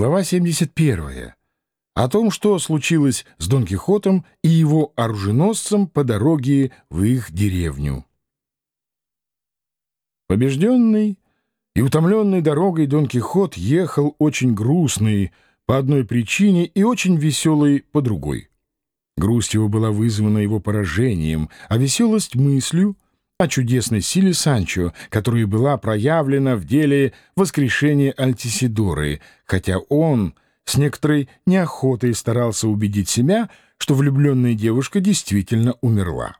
Глава 71. О том, что случилось с Дон Кихотом и его оруженосцем по дороге в их деревню. Побежденный и утомленный дорогой Дон Кихот ехал очень грустный по одной причине и очень веселый по другой. Грусть его была вызвана его поражением, а веселость — мыслью о чудесной силе Санчо, которая была проявлена в деле воскрешения Альтисидоры, хотя он с некоторой неохотой старался убедить себя, что влюбленная девушка действительно умерла.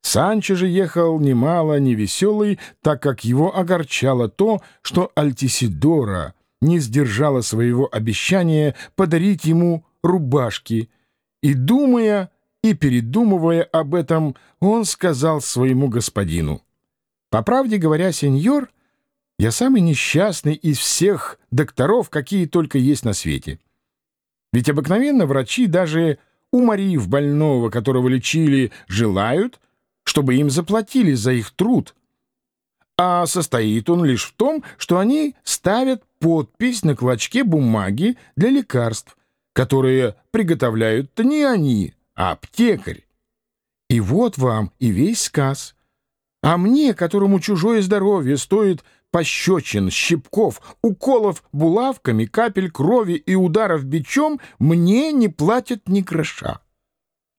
Санчо же ехал немало невеселый, так как его огорчало то, что Альтисидора не сдержала своего обещания подарить ему рубашки, и, думая, и, передумывая об этом, он сказал своему господину, «По правде говоря, сеньор, я самый несчастный из всех докторов, какие только есть на свете. Ведь обыкновенно врачи, даже уморив больного, которого лечили, желают, чтобы им заплатили за их труд, а состоит он лишь в том, что они ставят подпись на клочке бумаги для лекарств, которые приготовляют-то не они, аптекарь. И вот вам и весь сказ. А мне, которому чужое здоровье стоит пощечин, щипков, уколов булавками, капель крови и ударов бичом, мне не платят ни гроша.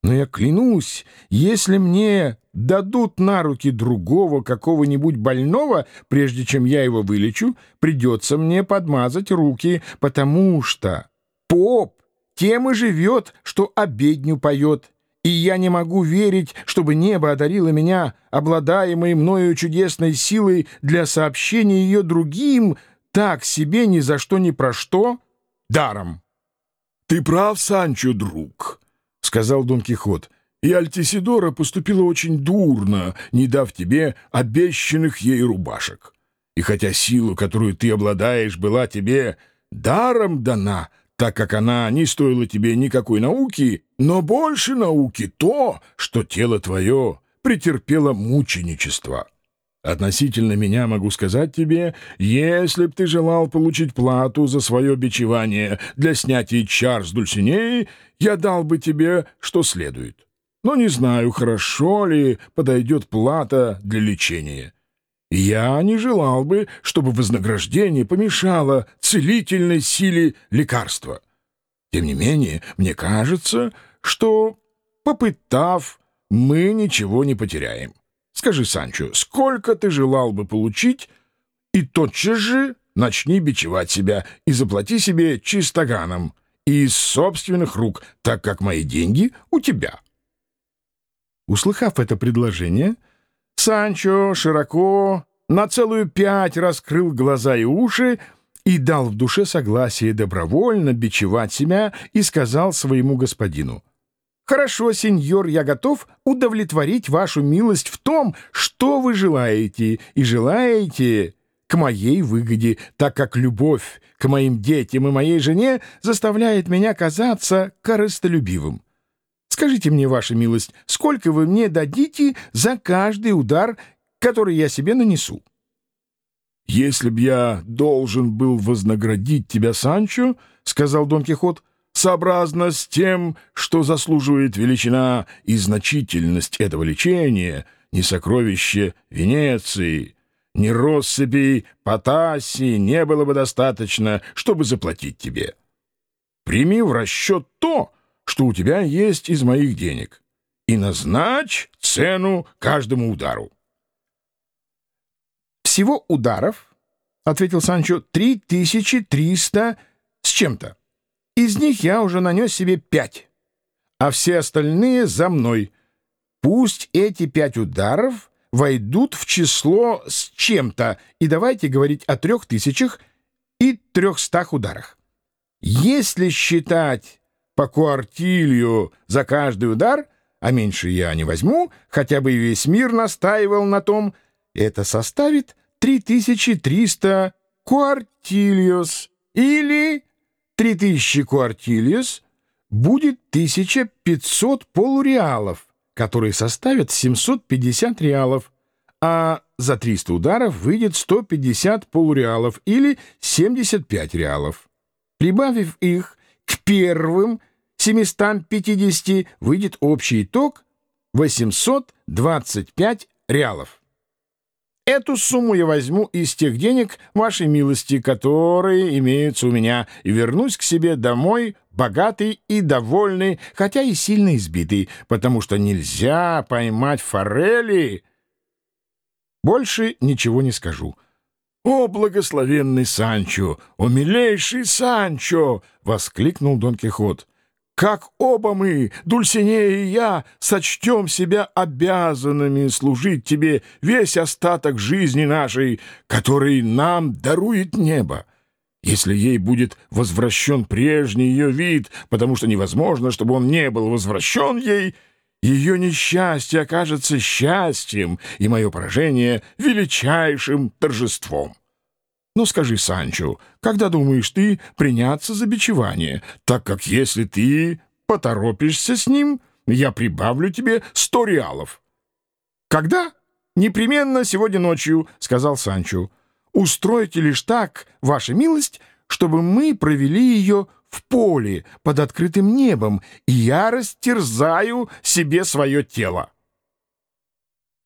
Но я клянусь, если мне дадут на руки другого какого-нибудь больного, прежде чем я его вылечу, придется мне подмазать руки, потому что поп тем и живет, что обедню поет. И я не могу верить, чтобы небо одарило меня, обладаемой мною чудесной силой для сообщения ее другим, так себе ни за что ни про что, даром. — Ты прав, Санчо, друг, — сказал Дон Кихот, — и Альтисидора поступила очень дурно, не дав тебе обещанных ей рубашек. И хотя силу, которую ты обладаешь, была тебе даром дана — так как она не стоила тебе никакой науки, но больше науки то, что тело твое претерпело мученичество. Относительно меня могу сказать тебе, если б ты желал получить плату за свое бичевание для снятия чар с Дульсинеи, я дал бы тебе, что следует. Но не знаю, хорошо ли подойдет плата для лечения. Я не желал бы, чтобы вознаграждение помешало целительной силе лекарства. Тем не менее, мне кажется, что, попытав, мы ничего не потеряем. Скажи, Санчо, сколько ты желал бы получить, и тотчас же начни бичевать себя и заплати себе чистоганом из собственных рук, так как мои деньги у тебя. Услыхав это предложение, — Санчо широко, на целую пять раскрыл глаза и уши и дал в душе согласие добровольно бичевать себя и сказал своему господину, «Хорошо, сеньор, я готов удовлетворить вашу милость в том, что вы желаете, и желаете к моей выгоде, так как любовь к моим детям и моей жене заставляет меня казаться корыстолюбивым. Скажите мне, ваша милость, сколько вы мне дадите за каждый удар, который я себе нанесу?» «Если б я должен был вознаградить тебя, Санчо, — сказал Дон Кихот, — сообразно с тем, что заслуживает величина и значительность этого лечения, ни сокровище Венеции, ни россыпей Потасии не было бы достаточно, чтобы заплатить тебе. Прими в расчет то, что у тебя есть из моих денег, и назначь цену каждому удару. «Всего ударов, — ответил Санчо, — три тысячи триста с чем-то. Из них я уже нанес себе пять, а все остальные за мной. Пусть эти пять ударов войдут в число с чем-то, и давайте говорить о трех тысячах и трехстах ударах. Если считать по куартилью за каждый удар, а меньше я не возьму, хотя бы весь мир настаивал на том, это составит 3300 куартильос или 3000 куартильос будет 1500 полуреалов, которые составят 750 реалов, а за 300 ударов выйдет 150 полуреалов или 75 реалов. Прибавив их первым 750, выйдет общий итог 825 реалов. Эту сумму я возьму из тех денег вашей милости, которые имеются у меня, и вернусь к себе домой богатый и довольный, хотя и сильно избитый, потому что нельзя поймать форели. Больше ничего не скажу. «О, благословенный Санчо! О, милейший Санчо!» — воскликнул Дон Кихот как оба мы, Дульсинея и я, сочтем себя обязанными служить тебе весь остаток жизни нашей, который нам дарует небо. Если ей будет возвращен прежний ее вид, потому что невозможно, чтобы он не был возвращен ей, ее несчастье окажется счастьем, и мое поражение — величайшим торжеством. Ну скажи, Санчо, когда думаешь ты приняться за бичевание, так как если ты поторопишься с ним, я прибавлю тебе сто реалов. Когда? Непременно сегодня ночью, сказал Санчо. Устройте лишь так, ваша милость, чтобы мы провели ее в поле под открытым небом, и я растерзаю себе свое тело.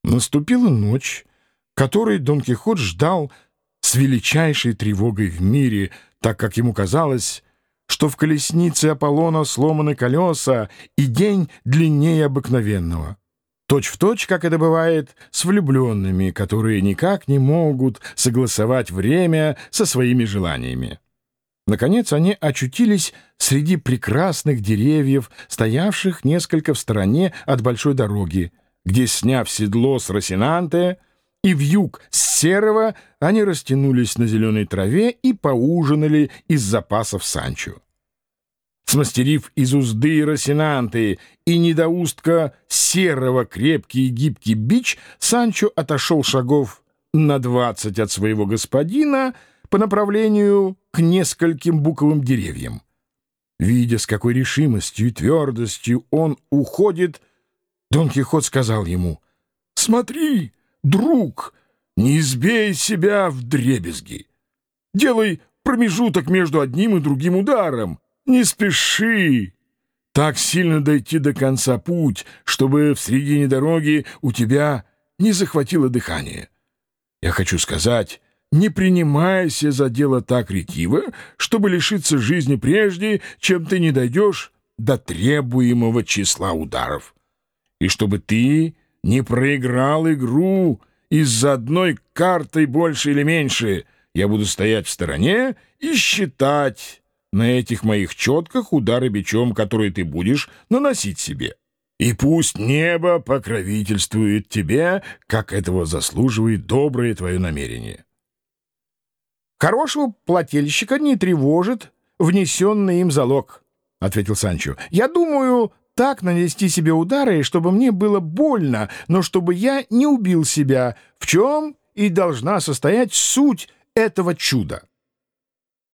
Наступила ночь, которой Дон Кихот ждал с величайшей тревогой в мире, так как ему казалось, что в колеснице Аполлона сломаны колеса, и день длиннее обыкновенного. Точь в точь, как это бывает с влюбленными, которые никак не могут согласовать время со своими желаниями. Наконец они очутились среди прекрасных деревьев, стоявших несколько в стороне от большой дороги, где, сняв седло с Росинанте, и в юг с серого они растянулись на зеленой траве и поужинали из запасов Санчо. Смастерив из узды росинанты и недоустка серого крепкий и гибкий бич, Санчо отошел шагов на двадцать от своего господина по направлению к нескольким буковым деревьям. Видя, с какой решимостью и твердостью он уходит, Дон Кихот сказал ему, «Смотри, друг, не избей себя в дребезги. Делай промежуток между одним и другим ударом. Не спеши. Так сильно дойти до конца путь, чтобы в середине дороги у тебя не захватило дыхание. Я хочу сказать, не принимайся за дело так ретиво, чтобы лишиться жизни прежде, чем ты не дойдешь до требуемого числа ударов. И чтобы ты не проиграл игру из-за одной карты больше или меньше. Я буду стоять в стороне и считать на этих моих четках удары бичом, которые ты будешь наносить себе. И пусть небо покровительствует тебе, как этого заслуживает доброе твое намерение. Хорошего плательщика не тревожит внесенный им залог, — ответил Санчо. — Я думаю, так нанести себе удары, чтобы мне было больно, но чтобы я не убил себя, в чем и должна состоять суть этого чуда.